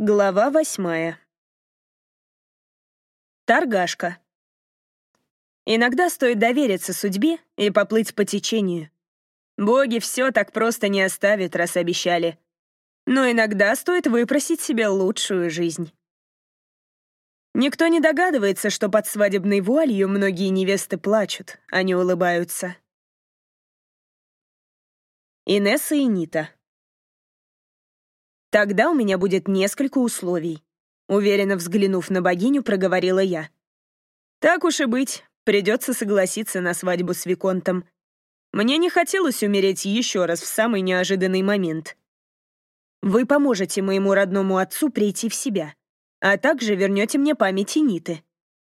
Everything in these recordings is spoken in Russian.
Глава восьмая. Торгашка. Иногда стоит довериться судьбе и поплыть по течению. Боги все так просто не оставят, раз обещали. Но иногда стоит выпросить себе лучшую жизнь. Никто не догадывается, что под свадебной вуалью многие невесты плачут, а не улыбаются. Инесса и Нита. Тогда у меня будет несколько условий. Уверенно взглянув на богиню, проговорила я. Так уж и быть, придется согласиться на свадьбу с Виконтом. Мне не хотелось умереть еще раз в самый неожиданный момент. Вы поможете моему родному отцу прийти в себя, а также вернете мне память Ниты.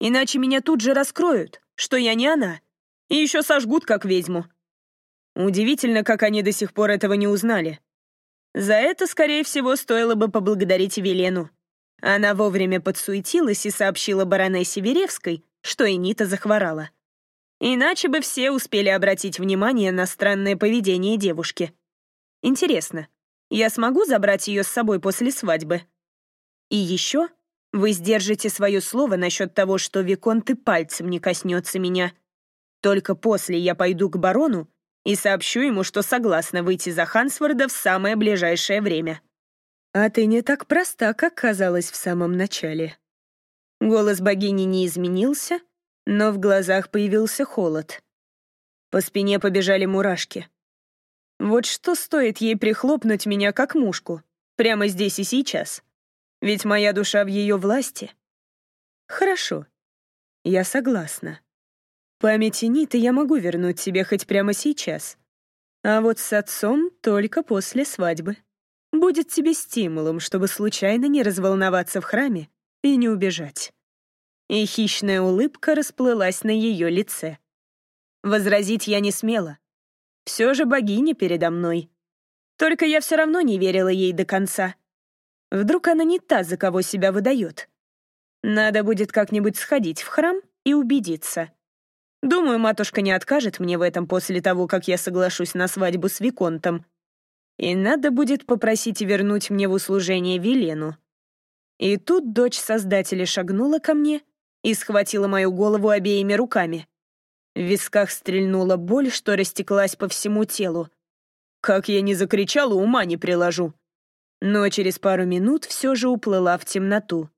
Иначе меня тут же раскроют, что я не она, и еще сожгут как ведьму. Удивительно, как они до сих пор этого не узнали. За это, скорее всего, стоило бы поблагодарить Велену. Она вовремя подсуетилась и сообщила баронессе Веревской, что Энита захворала. Иначе бы все успели обратить внимание на странное поведение девушки. Интересно, я смогу забрать ее с собой после свадьбы? И еще вы сдержите свое слово насчет того, что Виконт и пальцем не коснется меня. Только после я пойду к барону и сообщу ему, что согласна выйти за Хансворда в самое ближайшее время. А ты не так проста, как казалось в самом начале. Голос богини не изменился, но в глазах появился холод. По спине побежали мурашки. Вот что стоит ей прихлопнуть меня как мушку, прямо здесь и сейчас. Ведь моя душа в ее власти. Хорошо, я согласна. Памяти Ниты я могу вернуть себе хоть прямо сейчас. А вот с отцом только после свадьбы. Будет тебе стимулом, чтобы случайно не разволноваться в храме и не убежать. И хищная улыбка расплылась на ее лице. Возразить я не смела. Все же богиня передо мной. Только я все равно не верила ей до конца. Вдруг она не та, за кого себя выдает. Надо будет как-нибудь сходить в храм и убедиться. Думаю, матушка не откажет мне в этом после того, как я соглашусь на свадьбу с Виконтом. И надо будет попросить вернуть мне в услужение Велену. И тут дочь Создателя шагнула ко мне и схватила мою голову обеими руками. В висках стрельнула боль, что растеклась по всему телу. Как я не закричала, ума не приложу. Но через пару минут все же уплыла в темноту.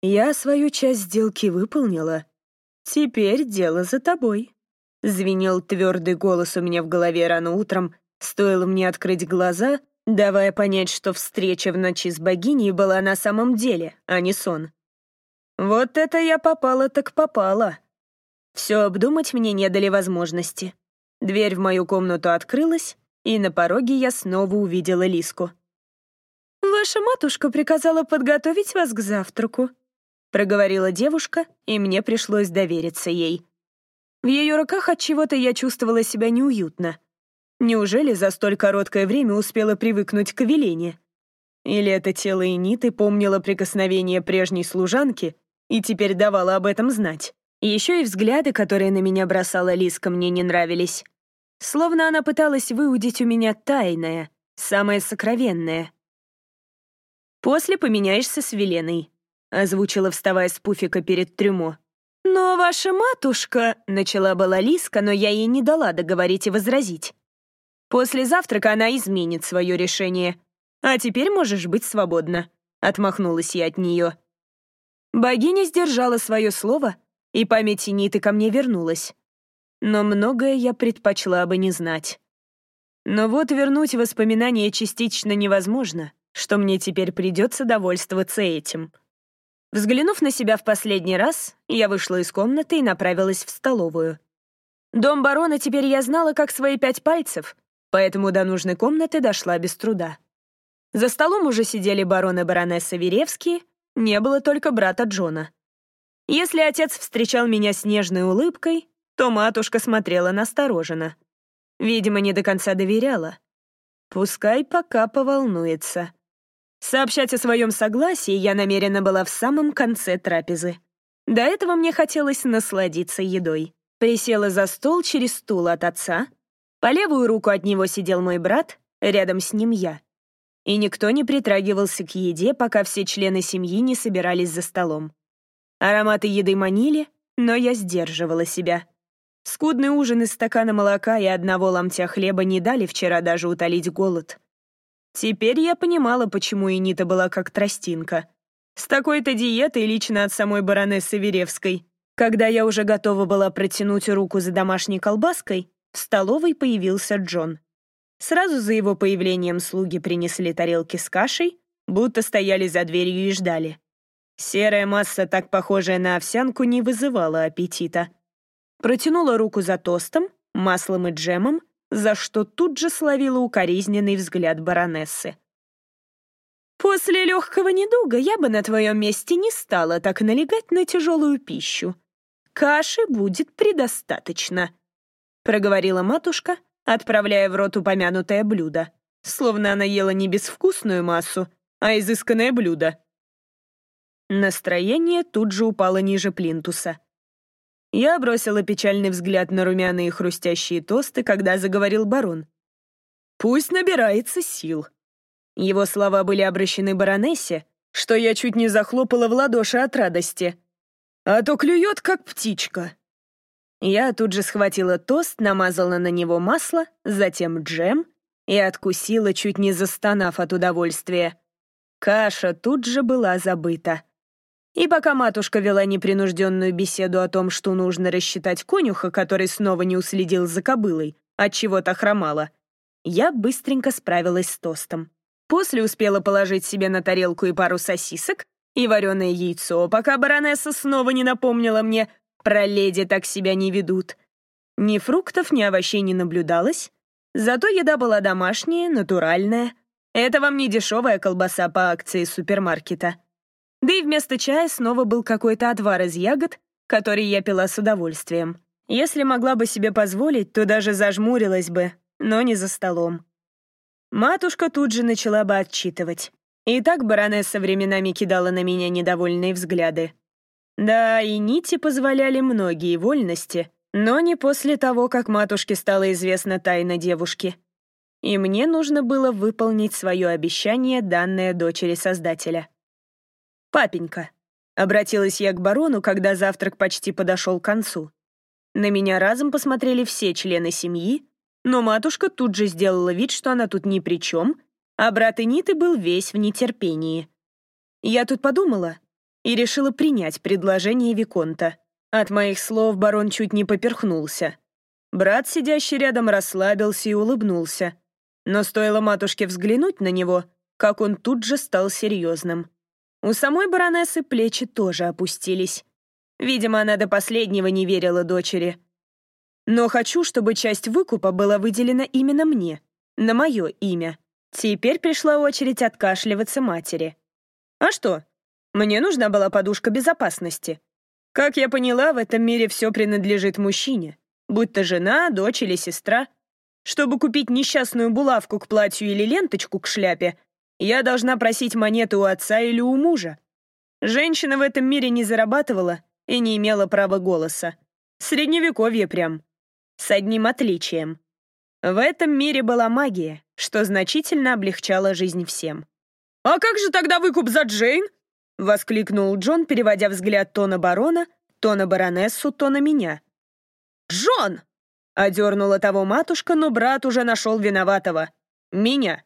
Я свою часть сделки выполнила, «Теперь дело за тобой», — звенел твердый голос у меня в голове рано утром, стоило мне открыть глаза, давая понять, что встреча в ночи с богиней была на самом деле, а не сон. Вот это я попала так попала. Все обдумать мне не дали возможности. Дверь в мою комнату открылась, и на пороге я снова увидела Лиску. «Ваша матушка приказала подготовить вас к завтраку», — проговорила девушка, и мне пришлось довериться ей. В ее руках от чего-то я чувствовала себя неуютно. Неужели за столь короткое время успела привыкнуть к Велене? Или это тело Эниты помнило прикосновение прежней служанки и теперь давало об этом знать? Еще и взгляды, которые на меня бросала Лиска, мне не нравились. Словно она пыталась выудить у меня тайное, самое сокровенное. После поменяешься с Веленой. — озвучила, вставая с пуфика перед трюмо. «Но ваша матушка...» — начала была Лиска, но я ей не дала договорить и возразить. «После завтрака она изменит свое решение. А теперь можешь быть свободна», — отмахнулась я от нее. Богиня сдержала свое слово, и память Ниты ко мне вернулась. Но многое я предпочла бы не знать. Но вот вернуть воспоминания частично невозможно, что мне теперь придется довольствоваться этим. Взглянув на себя в последний раз, я вышла из комнаты и направилась в столовую. Дом барона теперь я знала как свои пять пальцев, поэтому до нужной комнаты дошла без труда. За столом уже сидели барон и баронесса Веревские, не было только брата Джона. Если отец встречал меня с нежной улыбкой, то матушка смотрела настороженно. Видимо, не до конца доверяла. Пускай пока поволнуется. Сообщать о своем согласии я намерена была в самом конце трапезы. До этого мне хотелось насладиться едой. Присела за стол через стул от отца. По левую руку от него сидел мой брат, рядом с ним я. и никто не притрагивался к еде, пока все члены семьи не собирались за столом. Ароматы еды манили, но я сдерживала себя. Скудный ужин из стакана молока и одного ломтя хлеба не дали вчера даже утолить голод. Теперь я понимала, почему Энита была как тростинка. С такой-то диетой лично от самой баронессы Веревской. Когда я уже готова была протянуть руку за домашней колбаской, в столовой появился Джон. Сразу за его появлением слуги принесли тарелки с кашей, будто стояли за дверью и ждали. Серая масса, так похожая на овсянку, не вызывала аппетита. Протянула руку за тостом, маслом и джемом, за что тут же словила укоризненный взгляд баронессы. «После легкого недуга я бы на твоем месте не стала так налегать на тяжелую пищу. Каши будет предостаточно», — проговорила матушка, отправляя в рот упомянутое блюдо, словно она ела не безвкусную массу, а изысканное блюдо. Настроение тут же упало ниже плинтуса. Я бросила печальный взгляд на румяные хрустящие тосты, когда заговорил барон. «Пусть набирается сил». Его слова были обращены баронессе, что я чуть не захлопала в ладоши от радости. «А то клюет, как птичка». Я тут же схватила тост, намазала на него масло, затем джем и откусила, чуть не застонав от удовольствия. Каша тут же была забыта. И пока матушка вела непринужденную беседу о том, что нужно рассчитать конюха, который снова не уследил за кобылой, от чего-то хромала, я быстренько справилась с тостом. После успела положить себе на тарелку и пару сосисок, и вареное яйцо, пока баронесса снова не напомнила мне, про леди так себя не ведут. Ни фруктов, ни овощей не наблюдалось, зато еда была домашняя, натуральная. Это вам не дешевая колбаса по акции супермаркета. Вместо чая снова был какой-то отвар из ягод, который я пила с удовольствием. Если могла бы себе позволить, то даже зажмурилась бы, но не за столом. Матушка тут же начала бы отчитывать. И так баронесса временами кидала на меня недовольные взгляды. Да, и нити позволяли многие вольности, но не после того, как матушке стала известна тайна девушки. И мне нужно было выполнить свое обещание, данное дочери Создателя. «Папенька», — обратилась я к барону, когда завтрак почти подошел к концу. На меня разом посмотрели все члены семьи, но матушка тут же сделала вид, что она тут ни при чем, а брат Эниты был весь в нетерпении. Я тут подумала и решила принять предложение Виконта. От моих слов барон чуть не поперхнулся. Брат, сидящий рядом, расслабился и улыбнулся. Но стоило матушке взглянуть на него, как он тут же стал серьезным. У самой баронессы плечи тоже опустились. Видимо, она до последнего не верила дочери. Но хочу, чтобы часть выкупа была выделена именно мне, на мое имя. Теперь пришла очередь откашливаться матери. А что? Мне нужна была подушка безопасности. Как я поняла, в этом мире все принадлежит мужчине, будь то жена, дочь или сестра. Чтобы купить несчастную булавку к платью или ленточку к шляпе, я должна просить монеты у отца или у мужа. Женщина в этом мире не зарабатывала и не имела права голоса. Средневековье прям. С одним отличием. В этом мире была магия, что значительно облегчало жизнь всем. «А как же тогда выкуп за Джейн?» — воскликнул Джон, переводя взгляд то на барона, то на баронессу, то на меня. «Джон!» — одернула того матушка, но брат уже нашел виноватого. «Меня».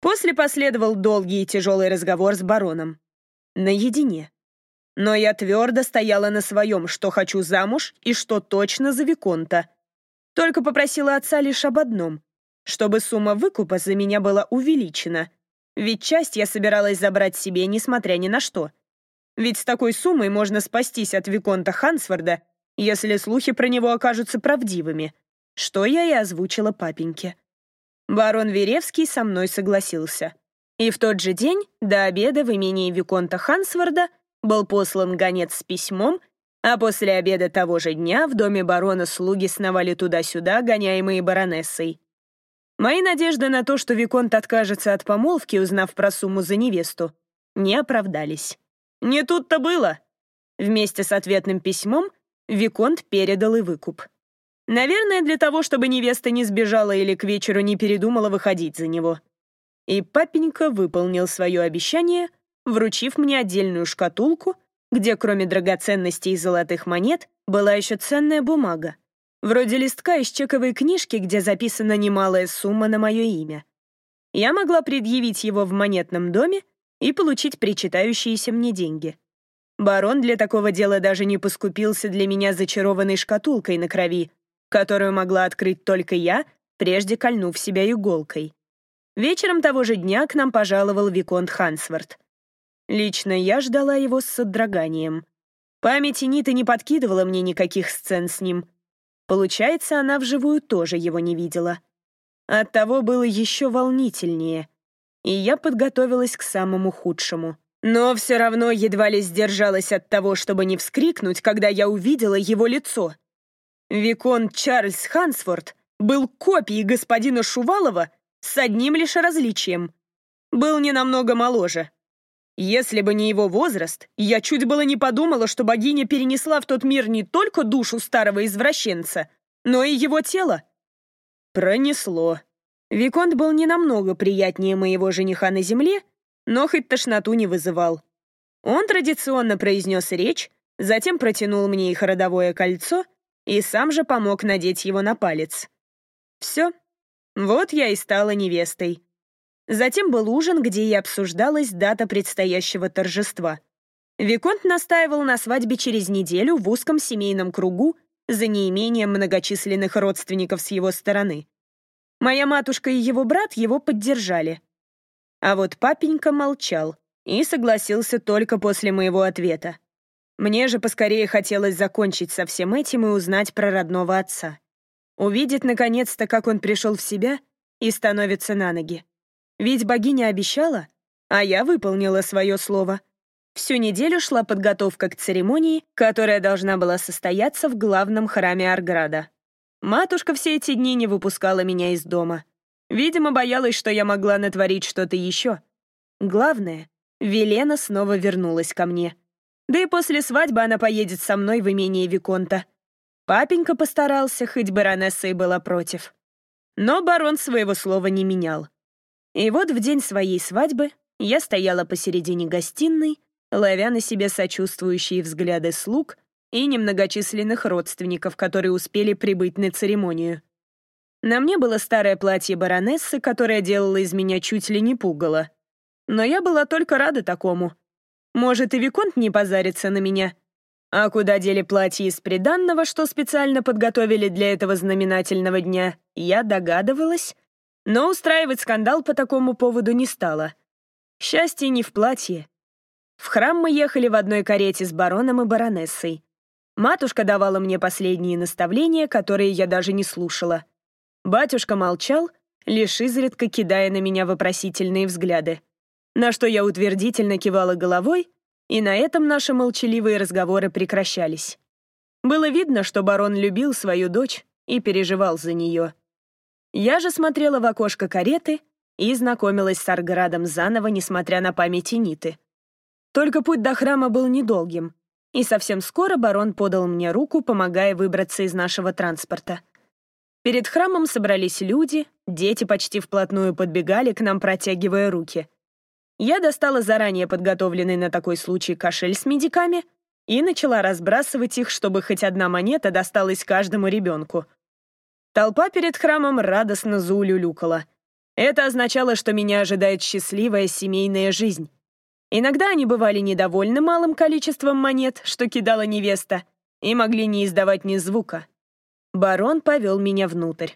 После последовал долгий и тяжелый разговор с бароном. Наедине. Но я твердо стояла на своем, что хочу замуж и что точно за Виконта. Только попросила отца лишь об одном, чтобы сумма выкупа за меня была увеличена. Ведь часть я собиралась забрать себе, несмотря ни на что. Ведь с такой суммой можно спастись от Виконта Хансфорда, если слухи про него окажутся правдивыми, что я и озвучила папеньке. Барон Веревский со мной согласился. И в тот же день, до обеда в имении Виконта Хансворда, был послан гонец с письмом, а после обеда того же дня в доме барона слуги сновали туда-сюда, гоняемые баронессой. Мои надежды на то, что Виконт откажется от помолвки, узнав про сумму за невесту, не оправдались. Не тут-то было. Вместе с ответным письмом Виконт передал и выкуп. Наверное, для того, чтобы невеста не сбежала или к вечеру не передумала выходить за него. И папенька выполнил свое обещание, вручив мне отдельную шкатулку, где кроме драгоценностей и золотых монет была еще ценная бумага, вроде листка из чековой книжки, где записана немалая сумма на мое имя. Я могла предъявить его в монетном доме и получить причитающиеся мне деньги. Барон для такого дела даже не поскупился для меня зачарованной шкатулкой на крови, которую могла открыть только я, прежде кольнув себя иголкой. Вечером того же дня к нам пожаловал Виконт Хансворт. Лично я ждала его с содроганием. Память Ниты не подкидывала мне никаких сцен с ним. Получается, она вживую тоже его не видела. Оттого было еще волнительнее. И я подготовилась к самому худшему. Но все равно едва ли сдержалась от того, чтобы не вскрикнуть, когда я увидела его лицо. Викон Чарльз Хансфорд был копией господина Шувалова с одним лишь различием. Был не намного моложе. Если бы не его возраст, я чуть было не подумала, что богиня перенесла в тот мир не только душу старого извращенца, но и его тело. Пронесло. Виконт был не намного приятнее моего жениха на земле, но хоть тошноту не вызывал. Он традиционно произнес речь, затем протянул мне их родовое кольцо и сам же помог надеть его на палец. Все. Вот я и стала невестой. Затем был ужин, где и обсуждалась дата предстоящего торжества. Виконт настаивал на свадьбе через неделю в узком семейном кругу за неимением многочисленных родственников с его стороны. Моя матушка и его брат его поддержали. А вот папенька молчал и согласился только после моего ответа. Мне же поскорее хотелось закончить со всем этим и узнать про родного отца. Увидеть, наконец-то, как он пришел в себя и становится на ноги. Ведь богиня обещала, а я выполнила свое слово. Всю неделю шла подготовка к церемонии, которая должна была состояться в главном храме Арграда. Матушка все эти дни не выпускала меня из дома. Видимо, боялась, что я могла натворить что-то еще. Главное, Велена снова вернулась ко мне. Да и после свадьбы она поедет со мной в имение Виконта. Папенька постарался, хоть баронесса и была против. Но барон своего слова не менял. И вот в день своей свадьбы я стояла посередине гостиной, ловя на себе сочувствующие взгляды слуг и немногочисленных родственников, которые успели прибыть на церемонию. На мне было старое платье баронессы, которое делало из меня чуть ли не пугало. Но я была только рада такому. Может, и Виконт не позарится на меня. А куда дели платье из приданного, что специально подготовили для этого знаменательного дня, я догадывалась, но устраивать скандал по такому поводу не стала. Счастье не в платье. В храм мы ехали в одной карете с бароном и баронессой. Матушка давала мне последние наставления, которые я даже не слушала. Батюшка молчал, лишь изредка кидая на меня вопросительные взгляды. На что я утвердительно кивала головой, и на этом наши молчаливые разговоры прекращались. Было видно, что барон любил свою дочь и переживал за нее. Я же смотрела в окошко кареты и знакомилась с Арградом заново, несмотря на память Ниты. Только путь до храма был недолгим, и совсем скоро барон подал мне руку, помогая выбраться из нашего транспорта. Перед храмом собрались люди, дети почти вплотную подбегали к нам, протягивая руки. Я достала заранее подготовленный на такой случай кошель с медиками и начала разбрасывать их, чтобы хоть одна монета досталась каждому ребенку — Толпа перед храмом радостно заулюлюкала. Это означало, что меня ожидает счастливая семейная жизнь. Иногда они бывали недовольны малым количеством монет, что кидала невеста, и могли не издавать ни звука. Барон повел меня внутрь.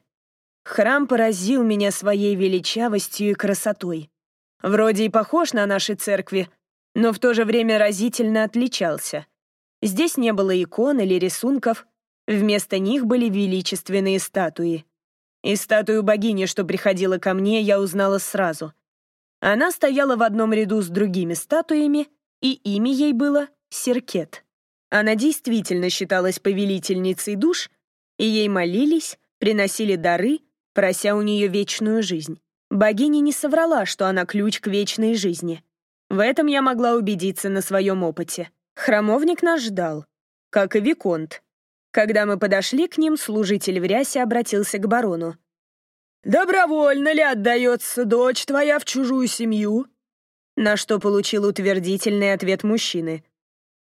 Храм поразил меня своей величавостью и красотой. Вроде и похож на наши церкви, но в то же время разительно отличался. Здесь не было икон или рисунков, Вместо них были величественные статуи. И статую богини, что приходила ко мне, я узнала сразу. Она стояла в одном ряду с другими статуями, и имя ей было Серкет. Она действительно считалась повелительницей душ, и ей молились, приносили дары, прося у нее вечную жизнь. Богиня не соврала, что она ключ к вечной жизни. В этом я могла убедиться на своем опыте. Храмовник нас ждал, как и Виконт. Когда мы подошли к ним, служитель в рясе обратился к барону. добровольно ли отдается дочь твоя в чужую семью?» На что получил утвердительный ответ мужчины.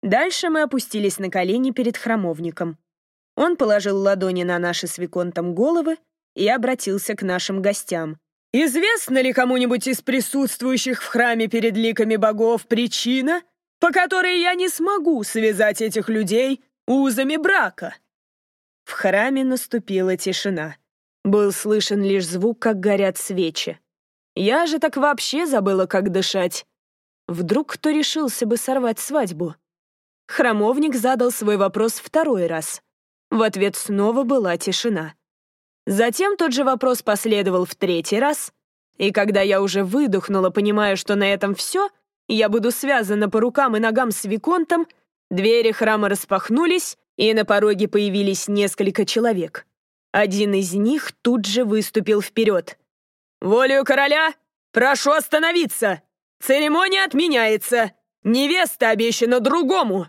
Дальше мы опустились на колени перед храмовником. Он положил ладони на наши с Виконтом головы и обратился к нашим гостям. «Известно ли кому-нибудь из присутствующих в храме перед ликами богов причина, по которой я не смогу связать этих людей узами брака?» В храме наступила тишина. Был слышен лишь звук, как горят свечи. Я же так вообще забыла, как дышать. Вдруг кто решился бы сорвать свадьбу? Храмовник задал свой вопрос второй раз. В ответ снова была тишина. Затем тот же вопрос последовал в третий раз, и когда я уже выдохнула, понимая, что на этом все, я буду связана по рукам и ногам с Виконтом, двери храма распахнулись, и на пороге появились несколько человек. Один из них тут же выступил вперед. «Волею короля, прошу остановиться! Церемония отменяется! Невеста обещана другому!»